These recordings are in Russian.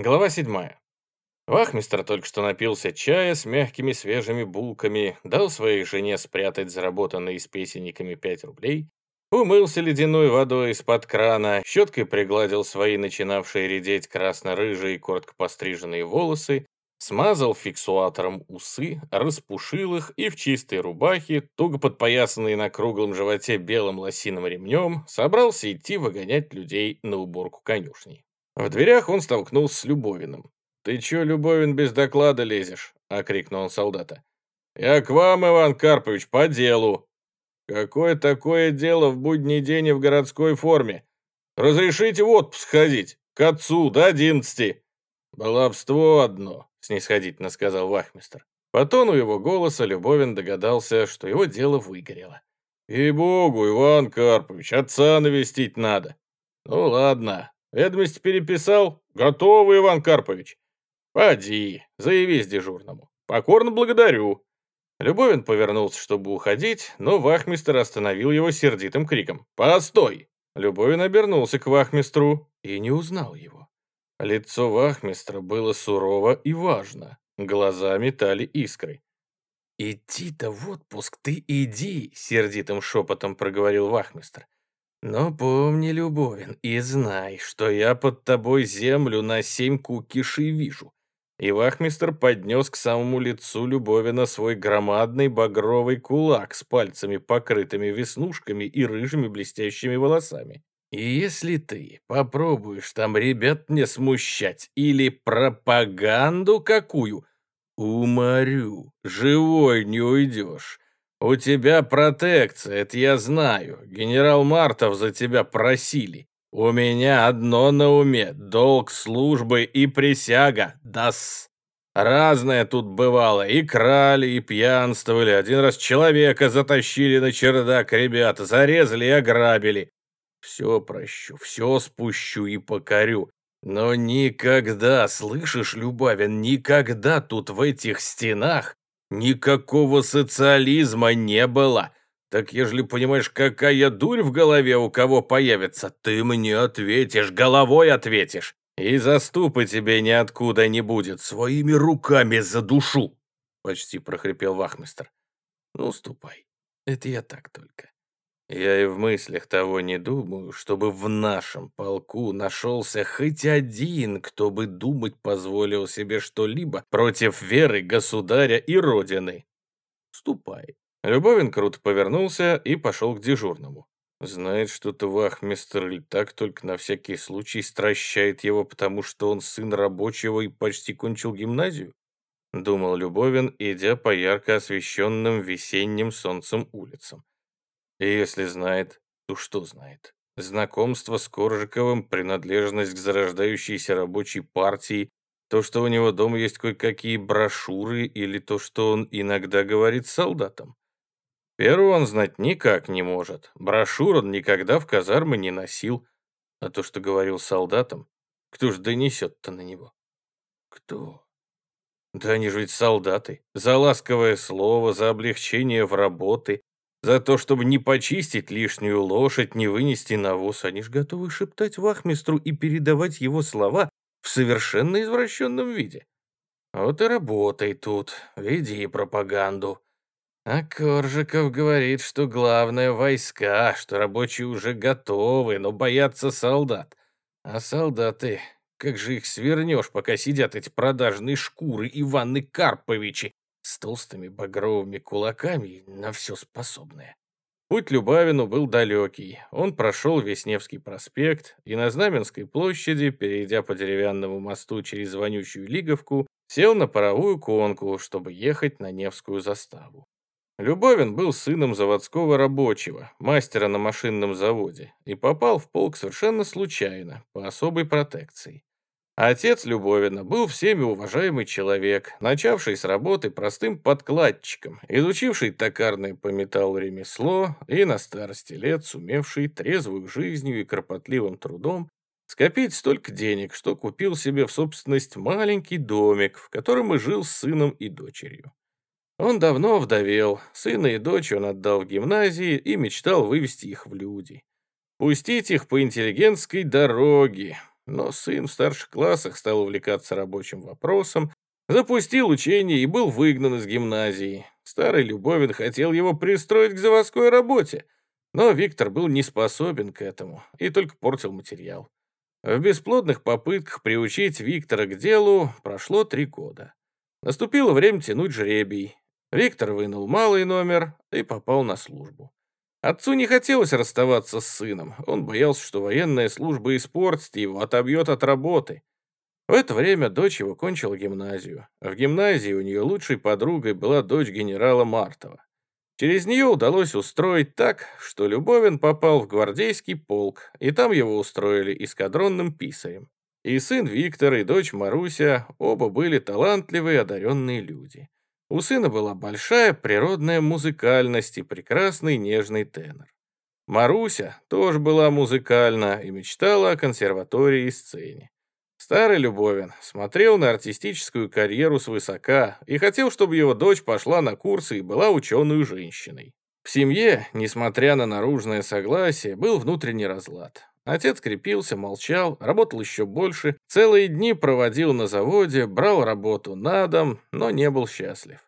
Глава 7. Вахмистр только что напился чая с мягкими свежими булками, дал своей жене спрятать заработанные с песенниками 5 рублей, умылся ледяной водой из-под крана, щеткой пригладил свои начинавшие редеть красно-рыжие коротко постриженные волосы, смазал фиксуатором усы, распушил их и в чистой рубахе, туго подпоясанной на круглом животе белым лосиным ремнем, собрался идти выгонять людей на уборку конюшни. В дверях он столкнулся с Любовиным. «Ты чё, Любовин, без доклада лезешь?» — окрикнул он солдата. «Я к вам, Иван Карпович, по делу». «Какое такое дело в будний день и в городской форме? Разрешите в отпуск ходить? К отцу до одиннадцати». «Баловство одно», — снисходительно сказал вахмистр. По тону его голоса Любовин догадался, что его дело выгорело. «И-богу, Иван Карпович, отца навестить надо». «Ну ладно, Ведомость переписал? Готовы, Иван Карпович. Поди, заявись дежурному. Покорно благодарю. Любовин повернулся, чтобы уходить, но вахмистр остановил его сердитым криком. «Постой!» Любовин обернулся к вахмистру и не узнал его. Лицо вахмистра было сурово и важно, глаза метали искры. «Иди-то в отпуск ты иди!» — сердитым шепотом проговорил вахмистр. Но помни, Любовин, и знай, что я под тобой землю на семь кукишей вижу. И вахмистр поднес к самому лицу Любовина свой громадный багровый кулак с пальцами, покрытыми веснушками и рыжими блестящими волосами. И если ты попробуешь там ребят не смущать или пропаганду какую, уморю, живой не уйдешь. «У тебя протекция, это я знаю. Генерал Мартов за тебя просили. У меня одно на уме — долг службы и присяга. Дас. Разное тут бывало. И крали, и пьянствовали. Один раз человека затащили на чердак ребята, зарезали и ограбили. Все прощу, все спущу и покорю. Но никогда, слышишь, Любавин, никогда тут в этих стенах Никакого социализма не было. Так ежели понимаешь, какая дурь в голове у кого появится, ты мне ответишь, головой ответишь. И заступы тебе ниоткуда не будет, своими руками за душу. Почти прохрипел вахмистр. Ну, ступай. Это я так только. Я и в мыслях того не думаю, чтобы в нашем полку нашелся хоть один, кто бы думать позволил себе что-либо против веры государя и родины. Ступай. Любовин круто повернулся и пошел к дежурному. Знает что-то вахмистр так только на всякий случай стращает его, потому что он сын рабочего и почти кончил гимназию? Думал Любовин, идя по ярко освещенным весенним солнцем улицам. И если знает, то что знает? Знакомство с Коржиковым, принадлежность к зарождающейся рабочей партии, то, что у него дома есть кое-какие брошюры или то, что он иногда говорит солдатам. Первого он знать никак не может. Брошюр он никогда в казармы не носил. А то, что говорил солдатам, кто ж донесет-то на него? Кто? Да они же ведь солдаты. За ласковое слово, за облегчение в работы, за то, чтобы не почистить лишнюю лошадь, не вынести навоз, они ж готовы шептать вахмистру и передавать его слова в совершенно извращенном виде. Вот и работай тут, веди пропаганду. А Коржиков говорит, что главное — войска, что рабочие уже готовы, но боятся солдат. А солдаты, как же их свернешь, пока сидят эти продажные шкуры Иваны Карповичи, с толстыми багровыми кулаками на все способное. Путь Любавину был далекий. Он прошел весь Невский проспект и на Знаменской площади, перейдя по деревянному мосту через вонючую Лиговку, сел на паровую конку, чтобы ехать на Невскую заставу. Любовин был сыном заводского рабочего, мастера на машинном заводе, и попал в полк совершенно случайно, по особой протекции. Отец Любовина был всеми уважаемый человек, начавший с работы простым подкладчиком, изучивший токарное по металлу ремесло и на старости лет сумевший трезвую жизнью и кропотливым трудом скопить столько денег, что купил себе в собственность маленький домик, в котором и жил с сыном и дочерью. Он давно вдовел, сына и дочь он отдал в гимназии и мечтал вывести их в люди. Пустить их по интеллигентской дороге, Но сын в старших классах стал увлекаться рабочим вопросом, запустил учение и был выгнан из гимназии. Старый Любовин хотел его пристроить к заводской работе, но Виктор был не способен к этому и только портил материал. В бесплодных попытках приучить Виктора к делу прошло три года. Наступило время тянуть жребий. Виктор вынул малый номер и попал на службу. Отцу не хотелось расставаться с сыном. Он боялся, что военная служба испортит его, отобьет от работы. В это время дочь его кончила гимназию. В гимназии у нее лучшей подругой была дочь генерала Мартова. Через нее удалось устроить так, что Любовин попал в гвардейский полк, и там его устроили эскадронным писарем. И сын Виктор, и дочь Маруся оба были талантливые, одаренные люди. У сына была большая природная музыкальность и прекрасный нежный тенор. Маруся тоже была музыкальна и мечтала о консерватории и сцене. Старый Любовин смотрел на артистическую карьеру свысока и хотел, чтобы его дочь пошла на курсы и была ученой женщиной. В семье, несмотря на наружное согласие, был внутренний разлад. Отец крепился, молчал, работал еще больше, целые дни проводил на заводе, брал работу на дом, но не был счастлив.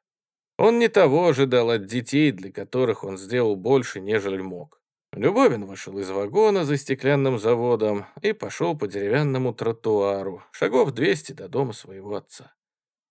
Он не того ожидал от детей, для которых он сделал больше, нежели мог. Любовин вышел из вагона за стеклянным заводом и пошел по деревянному тротуару, шагов 200 до дома своего отца.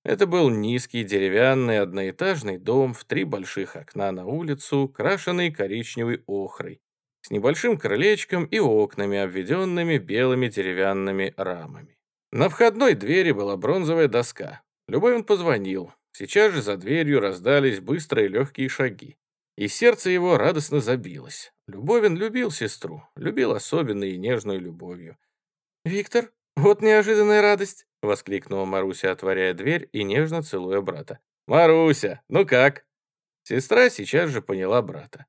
Это был низкий деревянный одноэтажный дом в три больших окна на улицу, крашенный коричневой охрой, с небольшим крылечком и окнами, обведенными белыми деревянными рамами. На входной двери была бронзовая доска. Любовин позвонил. Сейчас же за дверью раздались быстрые легкие шаги. И сердце его радостно забилось. Любовин любил сестру, любил особенной и нежной любовью. «Виктор, вот неожиданная радость!» — воскликнула Маруся, отворяя дверь и нежно целуя брата. «Маруся, ну как?» Сестра сейчас же поняла брата.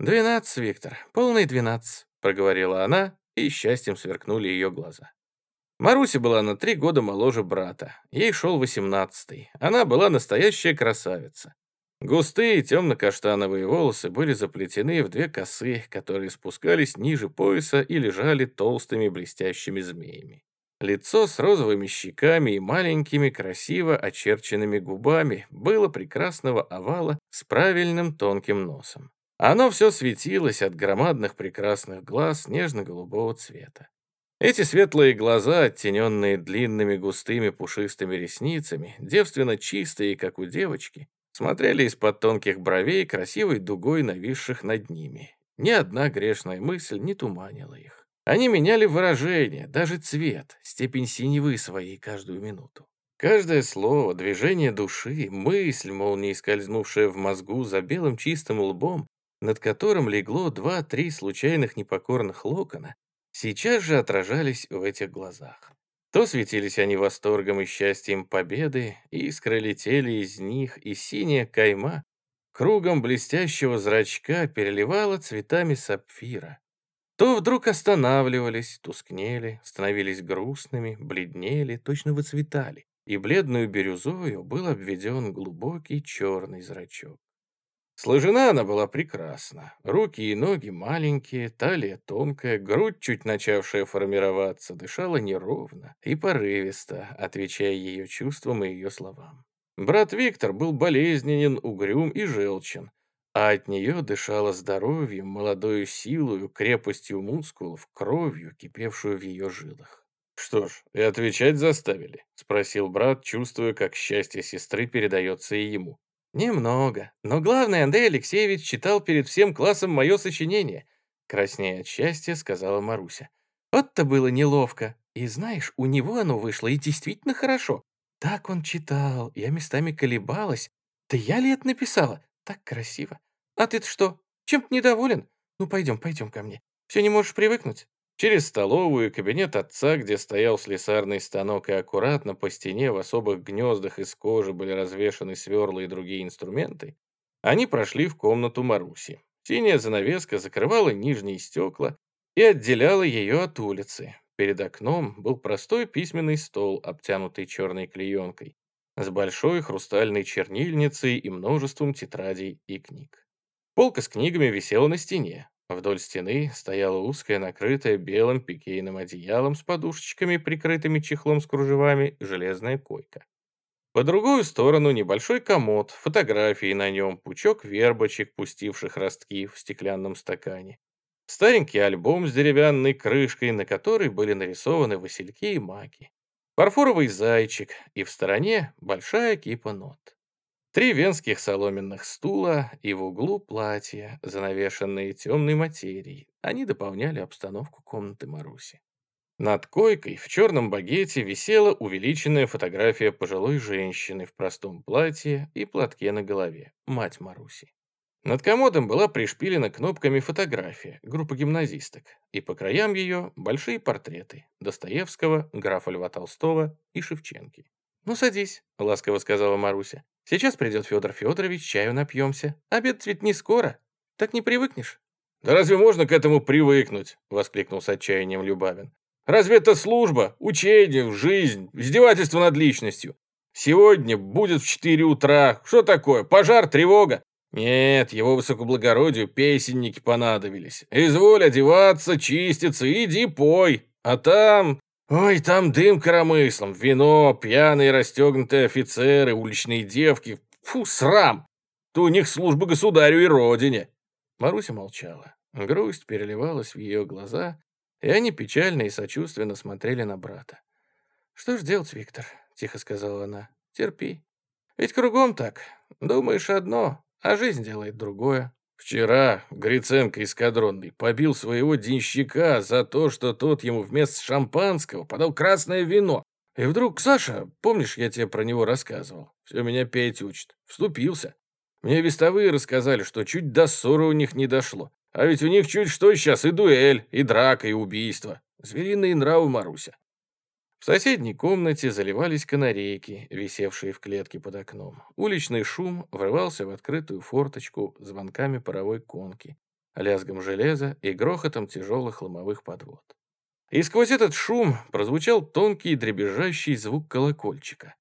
«Двенадцать, Виктор, полный двенадцать», — проговорила она, и счастьем сверкнули ее глаза. Маруся была на три года моложе брата, ей шел восемнадцатый. Она была настоящая красавица. Густые темно-каштановые волосы были заплетены в две косы, которые спускались ниже пояса и лежали толстыми блестящими змеями. Лицо с розовыми щеками и маленькими красиво очерченными губами было прекрасного овала с правильным тонким носом. Оно все светилось от громадных прекрасных глаз нежно-голубого цвета. Эти светлые глаза, оттененные длинными густыми пушистыми ресницами, девственно чистые, как у девочки, смотрели из-под тонких бровей красивой дугой, нависших над ними. Ни одна грешная мысль не туманила их. Они меняли выражение, даже цвет, степень синевы своей каждую минуту. Каждое слово, движение души, мысль, молнией скользнувшая в мозгу за белым чистым лбом, над которым легло два-три случайных непокорных локона, сейчас же отражались в этих глазах. То светились они восторгом и счастьем победы, и искры летели из них, и синяя кайма кругом блестящего зрачка переливала цветами сапфира. То вдруг останавливались, тускнели, становились грустными, бледнели, точно выцветали, и бледную бирюзою был обведен глубокий черный зрачок. Сложена она была прекрасно. Руки и ноги маленькие, талия тонкая, грудь, чуть начавшая формироваться, дышала неровно и порывисто, отвечая ее чувствам и ее словам. Брат Виктор был болезненен, угрюм и желчен, а от нее дышала здоровьем, молодою силою, крепостью мускулов, кровью, кипевшую в ее жилах. «Что ж, и отвечать заставили?» — спросил брат, чувствуя, как счастье сестры передается и ему. «Немного. Но главное, Андрей Алексеевич читал перед всем классом мое сочинение», краснея от счастья, сказала Маруся. «Вот-то было неловко. И знаешь, у него оно вышло и действительно хорошо. Так он читал, я местами колебалась. Да я ли это написала? Так красиво. А ты-то что, чем-то недоволен? Ну, пойдем, пойдем ко мне. Все не можешь привыкнуть?» Через столовую и кабинет отца, где стоял слесарный станок, и аккуратно по стене в особых гнездах из кожи были развешаны сверла и другие инструменты, они прошли в комнату Маруси. Синяя занавеска закрывала нижние стекла и отделяла ее от улицы. Перед окном был простой письменный стол, обтянутый черной клеенкой, с большой хрустальной чернильницей и множеством тетрадей и книг. Полка с книгами висела на стене. Вдоль стены стояла узкая, накрытая белым пикейным одеялом с подушечками, прикрытыми чехлом с кружевами, железная койка. По другую сторону небольшой комод, фотографии на нем, пучок вербочек, пустивших ростки в стеклянном стакане. Старенький альбом с деревянной крышкой, на которой были нарисованы васильки и маки. Фарфоровый зайчик, и в стороне большая кипа нот. Три венских соломенных стула и в углу платья, занавешенные темной материей. Они дополняли обстановку комнаты Маруси. Над койкой в черном багете висела увеличенная фотография пожилой женщины в простом платье и платке на голове, мать Маруси. Над комодом была пришпилена кнопками фотография, группа гимназисток, и по краям ее большие портреты Достоевского, графа Льва Толстого и Шевченки. «Ну, садись», — ласково сказала Маруся. Сейчас придет Федор Федорович, чаю напьемся. Обед ведь не скоро. Так не привыкнешь?» «Да разве можно к этому привыкнуть?» — воскликнул с отчаянием Любавин. «Разве это служба, учение, жизнь, издевательство над личностью? Сегодня будет в четыре утра. Что такое? Пожар, тревога?» «Нет, его высокоблагородию песенники понадобились. Изволь одеваться, чиститься, иди пой. А там Ой, там дым коромыслом, вино, пьяные расстегнутые офицеры, уличные девки. Фу, срам! То у них служба государю и родине. Маруся молчала. Грусть переливалась в ее глаза, и они печально и сочувственно смотрели на брата. «Что ж делать, Виктор?» — тихо сказала она. «Терпи. Ведь кругом так. Думаешь одно, а жизнь делает другое. Вчера Гриценко эскадронный побил своего денщика за то, что тот ему вместо шампанского подал красное вино. И вдруг Саша, помнишь, я тебе про него рассказывал? Все меня петь учит. Вступился. Мне вестовые рассказали, что чуть до ссоры у них не дошло. А ведь у них чуть что сейчас и дуэль, и драка, и убийство. Звериные нравы, Маруся. В соседней комнате заливались канарейки, висевшие в клетке под окном. Уличный шум врывался в открытую форточку звонками паровой конки, лязгом железа и грохотом тяжелых ломовых подвод. И сквозь этот шум прозвучал тонкий дребезжащий звук колокольчика.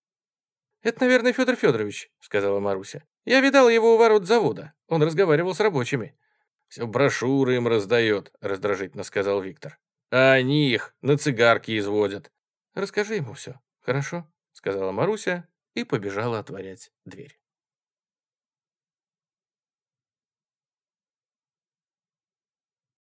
«Это, наверное, Федор Федорович», — сказала Маруся. «Я видала его у ворот завода. Он разговаривал с рабочими». «Все брошюры им раздает», — раздражительно сказал Виктор. «А они их на цигарки изводят. Расскажи ему все, хорошо?» — сказала Маруся и побежала отворять дверь.